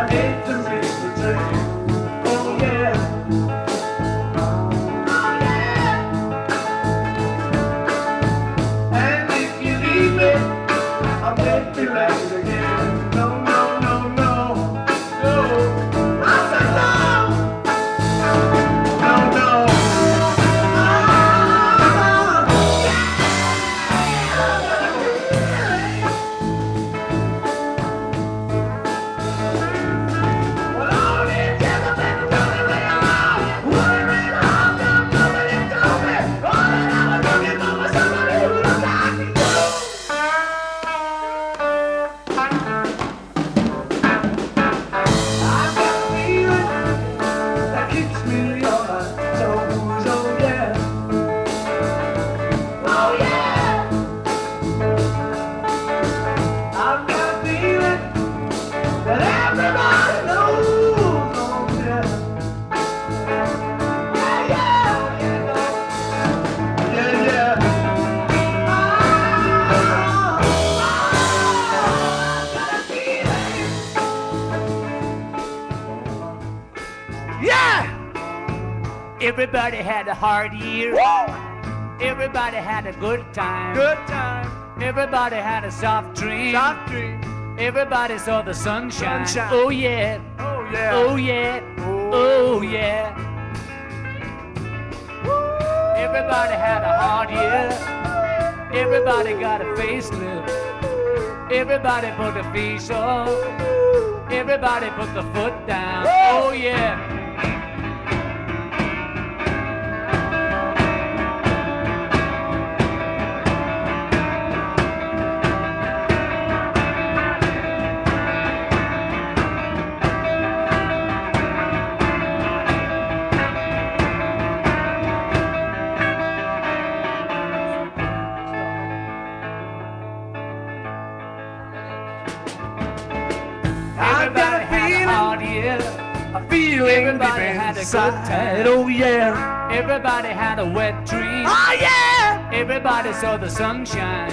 I hate to make the turn. Everybody had a hard year. Everybody had a good time. Good time, Everybody had a soft dream. soft dream. Everybody saw the sunshine. Sunshine. Oh yeah. Oh yeah. Oh yeah. Oh yeah. Everybody had a hard year. Everybody got a facelift. Everybody put a face on. Everybody put the foot down. Oh yeah. Year. a feeling Everybody deep had a good time. Oh yeah. Everybody had a wet dream. Oh yeah. Everybody saw the sunshine.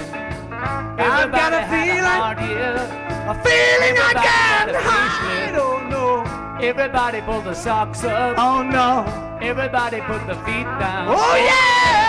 I've got a feeling. a. A feeling I Everybody had can't hide. Oh no. Everybody pulled the socks up. Oh no. Everybody put the feet down. Oh yeah.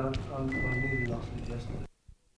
I, I'm, I nearly lost it yesterday.